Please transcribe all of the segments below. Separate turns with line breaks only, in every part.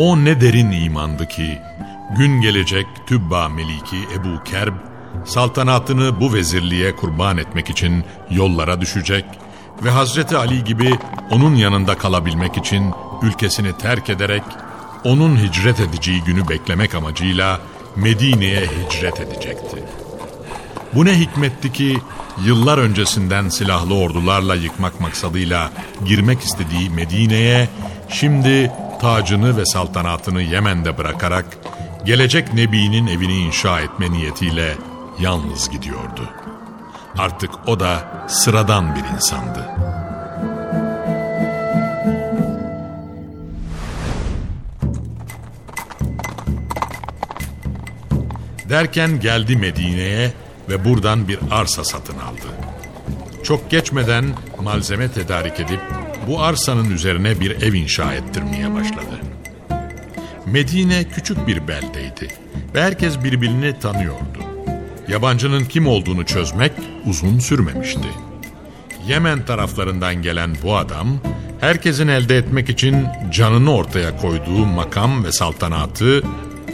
O ne derin imandı ki gün gelecek Tübba Meliki Ebu Kerb saltanatını bu vezirliğe kurban etmek için yollara düşecek ve Hazreti Ali gibi onun yanında kalabilmek için ülkesini terk ederek onun hicret edeceği günü beklemek amacıyla Medine'ye hicret edecekti. Bu ne hikmetti ki yıllar öncesinden silahlı ordularla yıkmak maksadıyla girmek istediği Medine'ye şimdi tacını ve saltanatını Yemen'de bırakarak gelecek Nebi'nin evini inşa etme niyetiyle yalnız gidiyordu. Artık o da sıradan bir insandı. Derken geldi Medine'ye ve buradan bir arsa satın aldı. Çok geçmeden malzeme tedarik edip bu arsanın üzerine bir ev inşa ettirmeye başladı. Medine küçük bir beldeydi ve herkes birbirini tanıyordu. Yabancının kim olduğunu çözmek uzun sürmemişti. Yemen taraflarından gelen bu adam, herkesin elde etmek için canını ortaya koyduğu makam ve saltanatı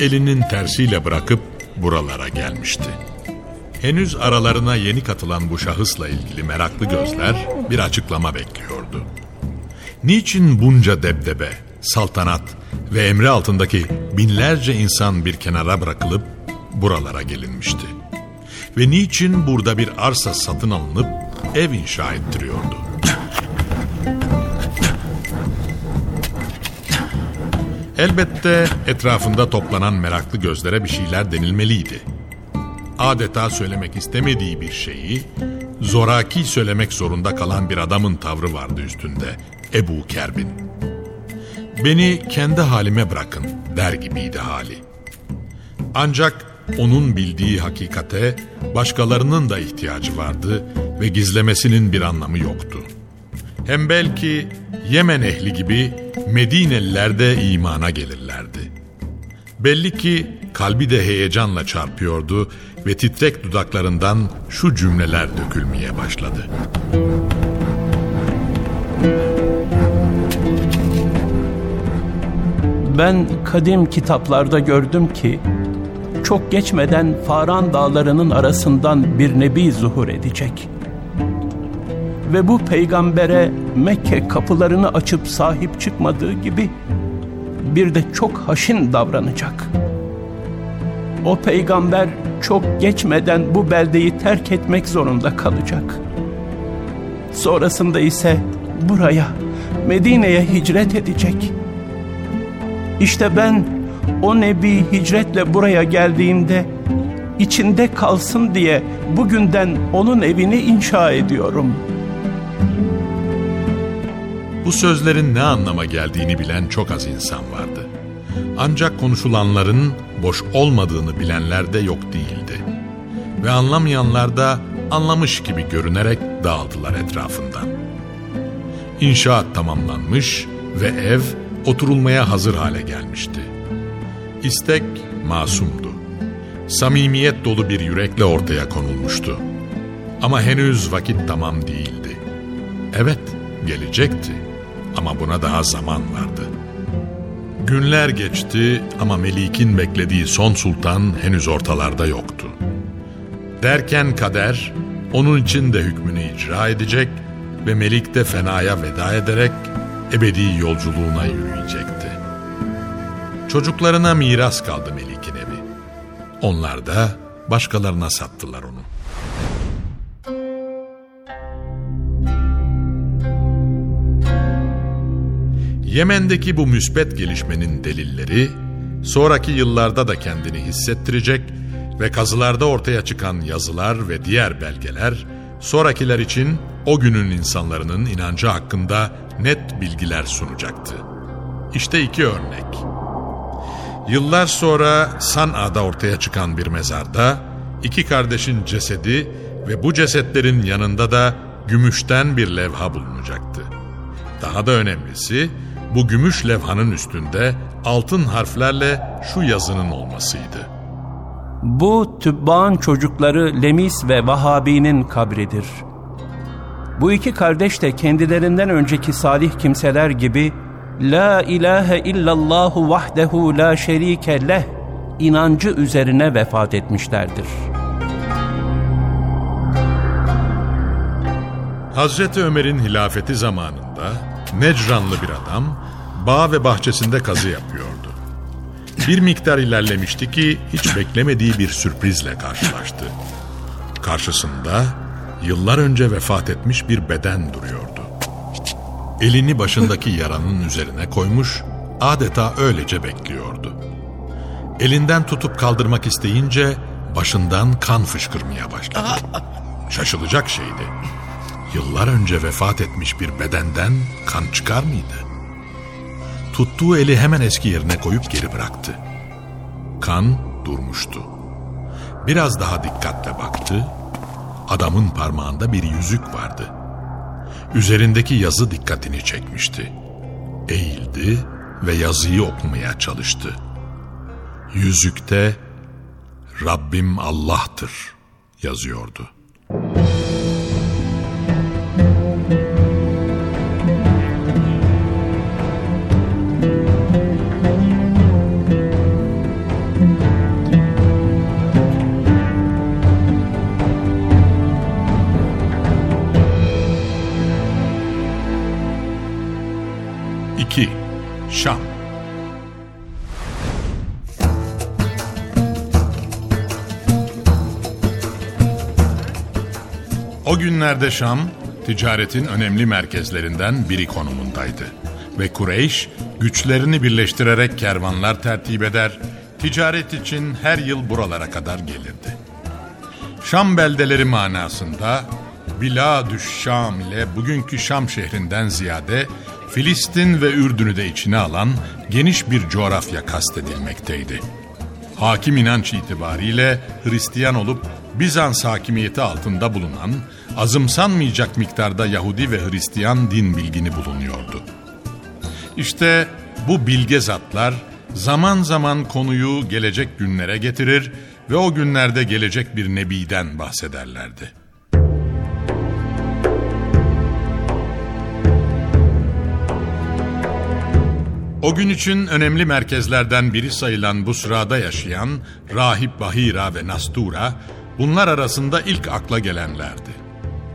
elinin tersiyle bırakıp buralara gelmişti. Henüz aralarına yeni katılan bu şahısla ilgili meraklı gözler bir açıklama bekliyordu. Niçin bunca debdebe, saltanat ve emri altındaki binlerce insan bir kenara bırakılıp buralara gelinmişti? Ve niçin burada bir arsa satın alınıp ev inşa ettiriyordu? Elbette etrafında toplanan meraklı gözlere bir şeyler denilmeliydi. Adeta söylemek istemediği bir şeyi zoraki söylemek zorunda kalan bir adamın tavrı vardı üstünde Ebu Kerbin. Beni kendi halime bırakın der gibiydi hali. Ancak onun bildiği hakikate başkalarının da ihtiyacı vardı ve gizlemesinin bir anlamı yoktu. Hem belki Yemen ehli gibi Medineliler de imana gelirlerdi. Belli ki kalbi de heyecanla çarpıyordu ve titrek dudaklarından şu cümleler dökülmeye başladı.
Ben kadim kitaplarda gördüm ki çok geçmeden Faran dağlarının arasından bir nebi zuhur edecek. Ve bu peygambere Mekke kapılarını açıp sahip çıkmadığı gibi bir de çok haşin davranacak. O peygamber çok geçmeden bu beldeyi terk etmek zorunda kalacak. Sonrasında ise buraya, Medine'ye hicret edecek. İşte ben o nebi hicretle buraya geldiğinde içinde kalsın diye bugünden onun evini inşa ediyorum.
Bu sözlerin ne anlama geldiğini bilen çok az insan vardı. Ancak konuşulanların boş olmadığını bilenler de yok değildi. ve anlamayanlar da anlamış gibi görünerek dağıldılar etrafından. İnşaat tamamlanmış ve ev oturulmaya hazır hale gelmişti. İstek masumdu. Samimiyet dolu bir yürekle ortaya konulmuştu. Ama henüz vakit tamam değildi. Evet, gelecekti ama buna daha zaman vardı. Günler geçti ama Melik'in beklediği son sultan henüz ortalarda yoktu. Derken kader onun için de hükmünü icra edecek ve Melik de fenaya veda ederek ebedi yolculuğuna yürüyecekti. Çocuklarına miras kaldı Melik'in evi. Onlar da başkalarına sattılar onu. Yemen'deki bu müspet gelişmenin delilleri, sonraki yıllarda da kendini hissettirecek ve kazılarda ortaya çıkan yazılar ve diğer belgeler, sonrakiler için o günün insanların inancı hakkında net bilgiler sunacaktı. İşte iki örnek. Yıllar sonra San'a'da ortaya çıkan bir mezarda, iki kardeşin cesedi ve bu cesetlerin yanında da gümüşten bir levha bulunacaktı. Daha da önemlisi, bu gümüş levhanın üstünde altın harflerle şu yazının olmasıydı.
Bu Tübba'ın çocukları Lemis ve Vahabi'nin kabridir. Bu iki kardeş de kendilerinden önceki salih kimseler gibi La ilahe illallahu vahdehu la şerike leh inancı üzerine vefat etmişlerdir.
Hazreti Ömer'in hilafeti zamanında Necranlı bir adam bağ ve bahçesinde kazı yapıyordu. Bir miktar ilerlemişti ki hiç beklemediği bir sürprizle karşılaştı. Karşısında yıllar önce vefat etmiş bir beden duruyordu. Elini başındaki yaranın üzerine koymuş, adeta öylece bekliyordu. Elinden tutup kaldırmak isteyince başından kan fışkırmaya başladı. Şaşılacak şeydi. Yıllar önce vefat etmiş bir bedenden kan çıkar mıydı? Tuttuğu eli hemen eski yerine koyup geri bıraktı. Kan durmuştu. Biraz daha dikkatle baktı. Adamın parmağında bir yüzük vardı. Üzerindeki yazı dikkatini çekmişti. Eğildi ve yazıyı okumaya çalıştı. Yüzükte Rabbim Allah'tır yazıyordu. İki, Şam O günlerde Şam, ticaretin önemli merkezlerinden biri konumundaydı. Ve Kureyş, güçlerini birleştirerek kervanlar tertip eder, ticaret için her yıl buralara kadar gelirdi. Şam beldeleri manasında Biladüş Şam ile bugünkü Şam şehrinden ziyade Filistin ve Ürdün'ü de içine alan geniş bir coğrafya kastedilmekteydi. Hakim inanç itibariyle Hristiyan olup Bizans hakimiyeti altında bulunan azımsanmayacak miktarda Yahudi ve Hristiyan din bilgini bulunuyordu. İşte bu bilge zatlar zaman zaman konuyu gelecek günlere getirir ve o günlerde gelecek bir nebiden bahsederlerdi. O gün için önemli merkezlerden biri sayılan bu sırada yaşayan Rahip Bahira ve Nastura bunlar arasında ilk akla gelenlerdi.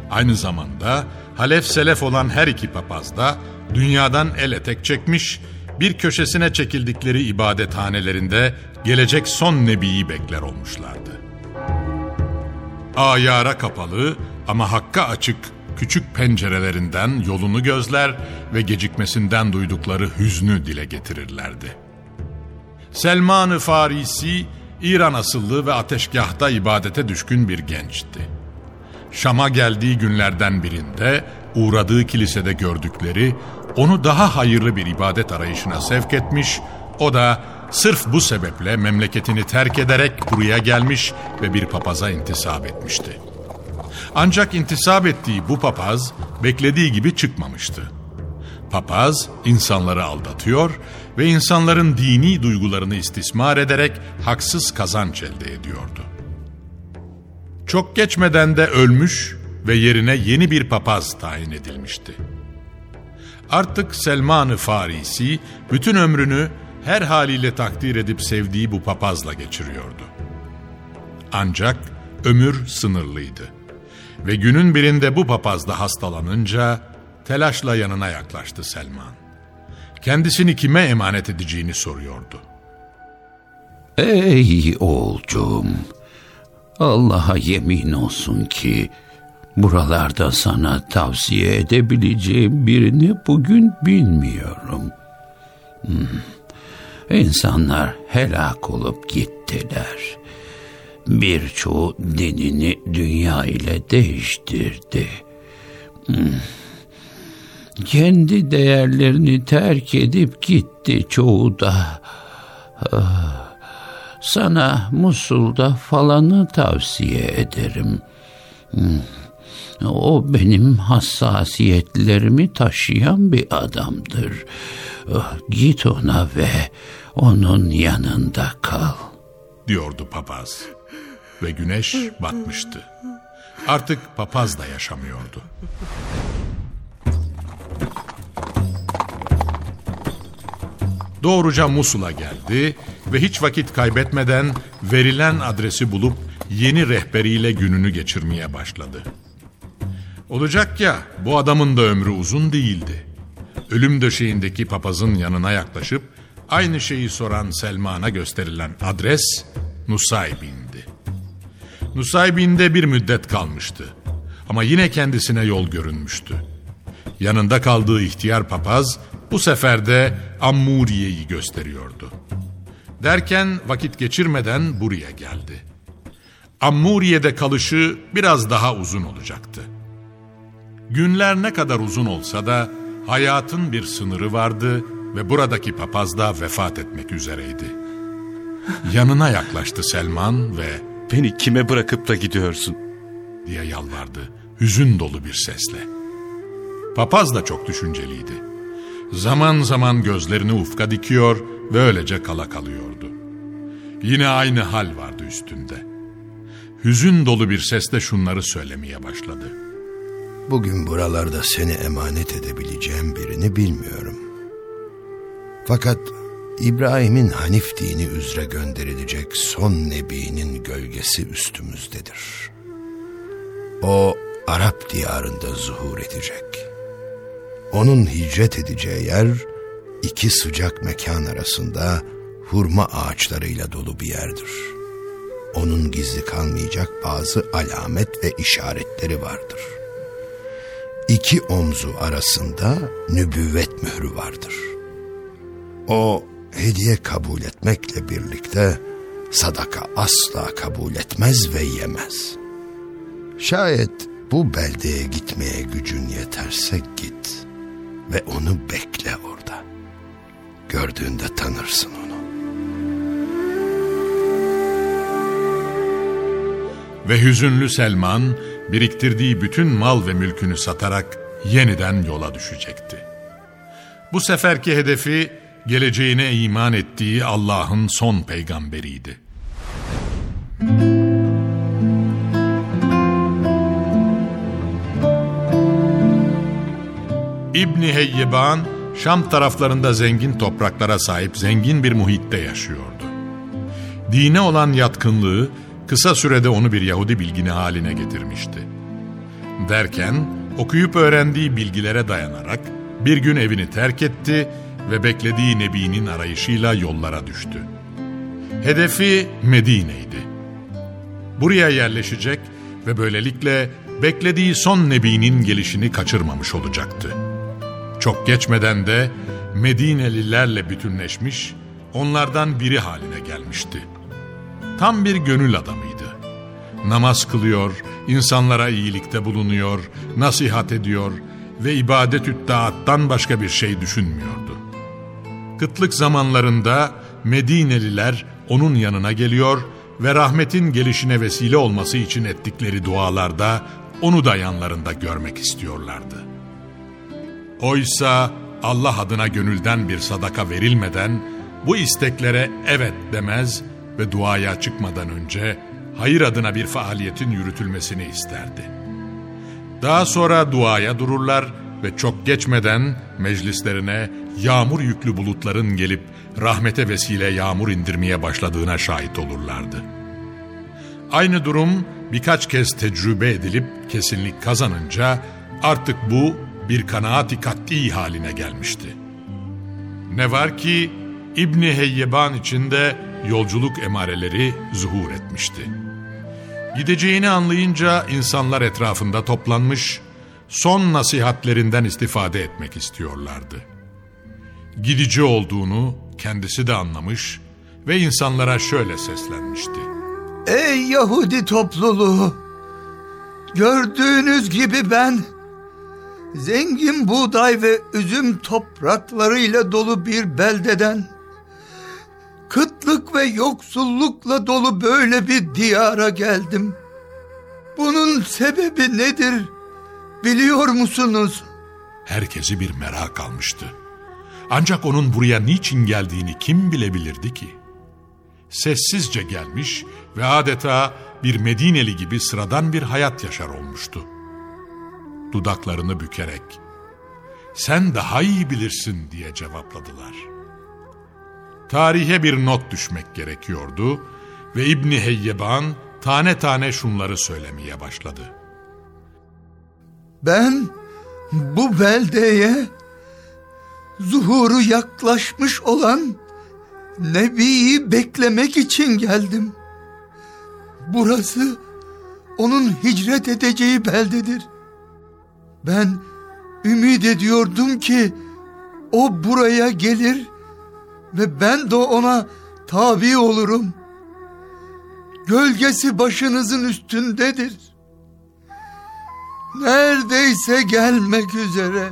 Aynı zamanda Halef Selef olan her iki papaz da dünyadan el etek çekmiş, bir köşesine çekildikleri ibadethanelerinde gelecek son nebiyi bekler olmuşlardı. Ayara kapalı ama hakka açık küçük pencerelerinden yolunu gözler ve gecikmesinden duydukları hüznü dile getirirlerdi. Selman-ı Farisi, İran asıllı ve ateşgahta ibadete düşkün bir gençti. Şam'a geldiği günlerden birinde uğradığı kilisede gördükleri onu daha hayırlı bir ibadet arayışına sevk etmiş, o da Sırf bu sebeple memleketini terk ederek buraya gelmiş ve bir papaza intisap etmişti. Ancak intisap ettiği bu papaz beklediği gibi çıkmamıştı. Papaz insanları aldatıyor ve insanların dini duygularını istismar ederek haksız kazanç elde ediyordu. Çok geçmeden de ölmüş ve yerine yeni bir papaz tayin edilmişti. Artık Selman-ı Farisi bütün ömrünü her haliyle takdir edip sevdiği bu papazla geçiriyordu. Ancak ömür sınırlıydı. Ve günün birinde bu papaz da hastalanınca telaşla yanına yaklaştı Selman. Kendisini kime emanet edeceğini soruyordu.
Ey oğulcuğum, Allah'a yemin olsun ki buralarda sana tavsiye edebileceğim birini bugün bilmiyorum. Hmm. İnsanlar helak olup gittiler. Birçoğu dinini dünya ile değiştirdi. Hmm. Kendi değerlerini terk edip gitti çoğu da. Ah. Sana Musul'da falanı tavsiye ederim. Hmm. O benim hassasiyetlerimi taşıyan bir adamdır. Ah, git ona ve onun yanında kal.
Diyordu papaz. Ve güneş batmıştı. Artık papaz da yaşamıyordu. Doğruca Musul'a geldi ve hiç vakit kaybetmeden verilen adresi bulup yeni rehberiyle gününü geçirmeye başladı. Olacak ya bu adamın da ömrü uzun değildi. Ölüm döşeğindeki papazın yanına yaklaşıp aynı şeyi soran Selman'a gösterilen adres Nusaybin'di. Nusaybin'de bir müddet kalmıştı. Ama yine kendisine yol görünmüştü. Yanında kaldığı ihtiyar papaz bu sefer de Ammuriye'yi gösteriyordu. Derken vakit geçirmeden buraya geldi. Ammuriye'de kalışı biraz daha uzun olacaktı. Günler ne kadar uzun olsa da hayatın bir sınırı vardı ve buradaki papaz da vefat etmek üzereydi. Yanına yaklaştı Selman ve
''Beni kime bırakıp da gidiyorsun?''
diye yalvardı hüzün dolu bir sesle. Papaz da çok düşünceliydi. Zaman zaman gözlerini ufka dikiyor ve öylece kala kalıyordu. Yine aynı hal vardı üstünde. Hüzün dolu bir sesle şunları söylemeye başladı.
Bugün buralarda seni emanet edebileceğim birini bilmiyorum. Fakat İbrahim'in Hanif dini üzere gönderilecek son nebinin gölgesi üstümüzdedir. O Arap diyarında zuhur edecek. Onun hicret edeceği yer iki sıcak mekan arasında hurma ağaçlarıyla dolu bir yerdir. Onun gizli kalmayacak bazı alamet ve işaretleri vardır. İki omzu arasında nübüvvet mührü vardır. O hediye kabul etmekle birlikte sadaka asla kabul etmez ve yemez. Şayet bu beldeye gitmeye gücün yeterse git ve onu bekle orada. Gördüğünde tanırsın onu.
Ve hüzünlü Selman biriktirdiği bütün mal ve mülkünü satarak yeniden yola düşecekti. Bu seferki hedefi geleceğine iman ettiği Allah'ın son peygamberiydi. İbni Heyyeban, Şam taraflarında zengin topraklara sahip zengin bir muhitte yaşıyordu. Dine olan yatkınlığı kısa sürede onu bir Yahudi bilgini haline getirmişti. Derken okuyup öğrendiği bilgilere dayanarak bir gün evini terk etti ve beklediği Nebi'nin arayışıyla yollara düştü. Hedefi Medine'ydi. Buraya yerleşecek ve böylelikle beklediği son Nebi'nin gelişini kaçırmamış olacaktı. Çok geçmeden de Medinelilerle bütünleşmiş, onlardan biri haline gelmişti. Tam bir gönül adamıydı. Namaz kılıyor, insanlara iyilikte bulunuyor, nasihat ediyor ve ibadet-ü başka bir şey düşünmüyordu. Kıtlık zamanlarında Medineliler onun yanına geliyor ve rahmetin gelişine vesile olması için ettikleri dualarda onu da yanlarında görmek istiyorlardı. Oysa Allah adına gönülden bir sadaka verilmeden bu isteklere evet demez ve duaya çıkmadan önce hayır adına bir faaliyetin yürütülmesini isterdi. Daha sonra duaya dururlar ve çok geçmeden meclislerine yağmur yüklü bulutların gelip rahmete vesile yağmur indirmeye başladığına şahit olurlardı. Aynı durum birkaç kez tecrübe edilip kesinlik kazanınca artık bu bir kanaati kat'i haline gelmişti. Ne var ki İbni Heyyeban içinde yolculuk emareleri zuhur etmişti. Gideceğini anlayınca insanlar etrafında toplanmış, son nasihatlerinden istifade etmek istiyorlardı. Gidici olduğunu kendisi de anlamış ve insanlara şöyle seslenmişti.
Ey Yahudi topluluğu! Gördüğünüz gibi ben zengin buğday ve üzüm topraklarıyla dolu bir beldeden kıtlık ve yoksullukla dolu böyle bir diyara geldim. Bunun sebebi nedir biliyor musunuz?
Herkesi bir merak almıştı. Ancak onun buraya niçin geldiğini kim bilebilirdi ki? Sessizce gelmiş ve adeta bir Medineli gibi sıradan bir hayat yaşar olmuştu. Dudaklarını bükerek, sen daha iyi bilirsin diye cevapladılar. Tarihe bir not düşmek gerekiyordu ve İbni Heyyeban tane tane şunları söylemeye başladı.
Ben bu beldeye zuhuru yaklaşmış olan Nebi'yi beklemek için geldim. Burası onun hicret edeceği beldedir. Ben ümit ediyordum ki o buraya gelir ve ben de ona tabi olurum. Gölgesi başınızın üstündedir. Neredeyse gelmek üzere.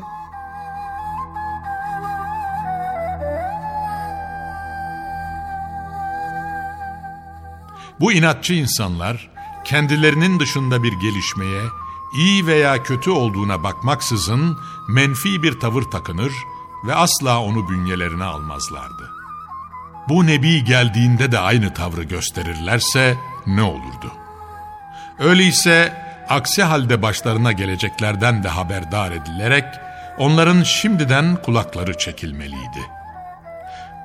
Bu inatçı insanlar kendilerinin dışında bir gelişmeye, iyi veya kötü olduğuna bakmaksızın menfi bir tavır takınır ve asla onu bünyelerine almazlardı. Bu nebi geldiğinde de aynı tavrı gösterirlerse ne olurdu? Öyleyse aksi halde başlarına geleceklerden de haberdar edilerek onların şimdiden kulakları çekilmeliydi.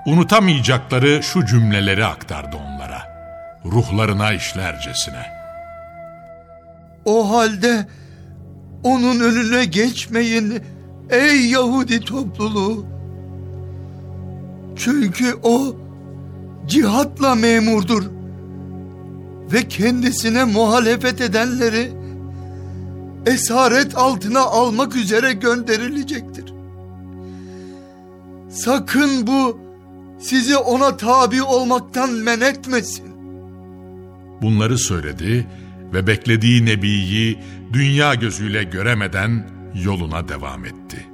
Unutamayacakları şu cümleleri aktardı onlara. Ruhlarına işlercesine.
O halde onun önüne geçmeyin ey Yahudi topluluğu. Çünkü o cihatla memurdur ve kendisine muhalefet edenleri esaret altına almak üzere gönderilecektir. Sakın bu sizi ona tabi olmaktan men etmesin.
Bunları söyledi ve beklediği Nebi'yi dünya gözüyle göremeden yoluna devam etti.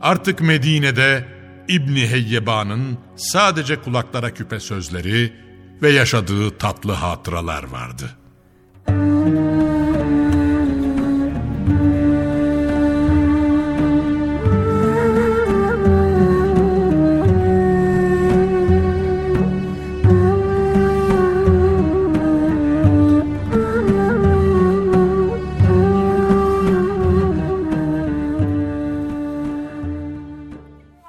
Artık Medine'de İbni Heyyeban'ın sadece kulaklara küpe sözleri ve yaşadığı tatlı hatıralar vardı.''